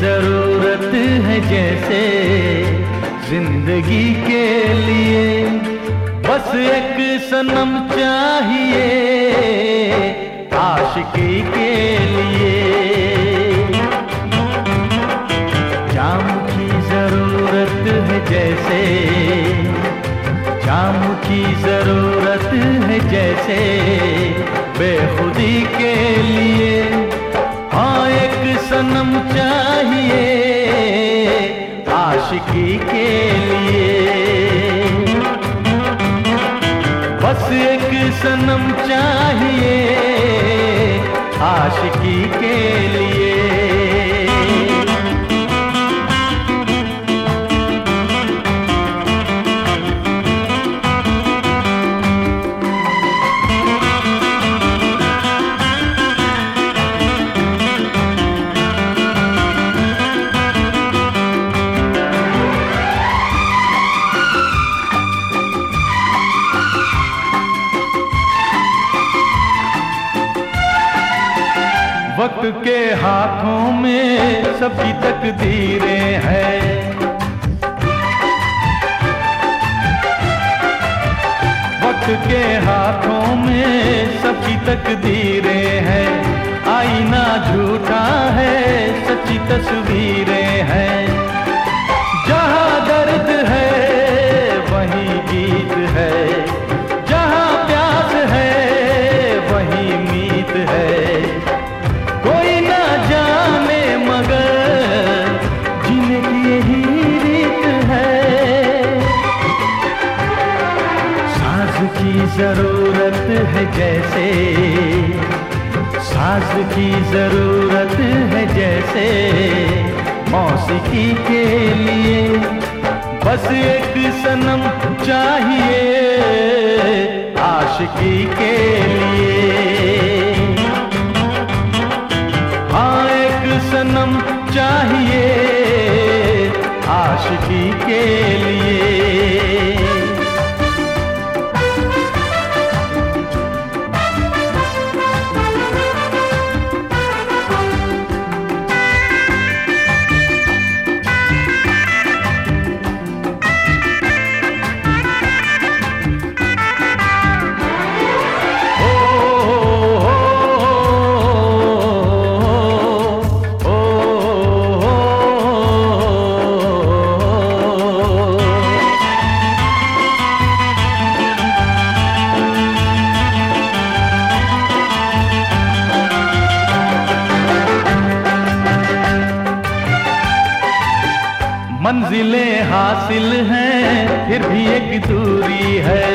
ज़रूरत है जैसे ज़िंदगी के लिए। बस एक सनम चाहिए आशिकी के लिए। जाम की ज़रूरत है जैसे, जाम की ज़रूरत है जैसे बेखुदी के लिए। सनम चाहिए आशिकी के लिए। बस एक सनम चाहिए आशिकी के लिए। वक्त के हाथों में सबकी तकदीरें हैं। वक्त के हाथों में सबकी तकदीरें हैं। आईना झूठा है, सच्ची तस्वीरें हैं। ज़रूरत है जैसे। सास की ज़रूरत है जैसे। मौसीकी के लिए बस एक सनम चाहिए। आशिकी के मंजिलें हासिल हैं, फिर भी एक दूरी है।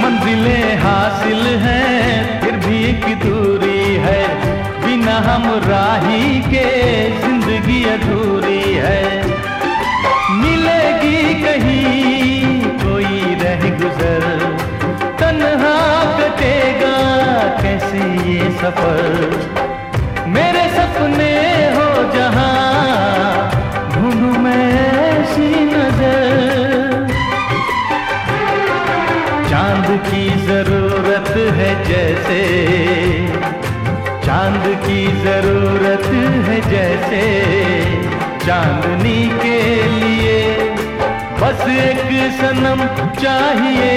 मंजिलें हासिल हैं, फिर भी एक दूरी है। बिना हम राही के ज़िंदगी अधूरी है। मिलेगी कहीं, कोई रह गुजर। तन्हा कटेगा कैसे ये सफ़र? मेरे चाँद की ज़रूरत है जैसे। चाँद की ज़रूरत है जैसे। चांदनी के लिए बस एक सनम चाहिए।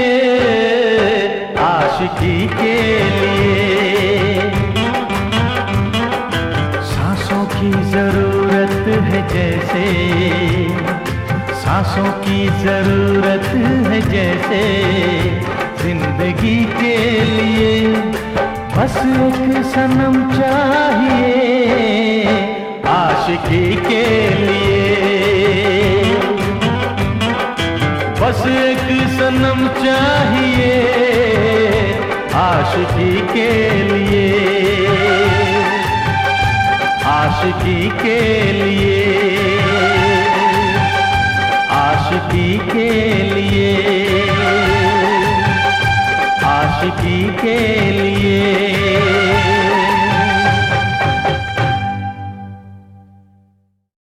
आशिकी के लिए। सांसों की ज़रूरत है जैसे। सांसों की ज़रूरत है जैसे ज़िंदगी के लिए। बस एक सनम चाहिए आशिकी के लिए। बस एक सनम चाहिए आशिकी के लिए। आशिकी के लिए के लिए। आशिकी के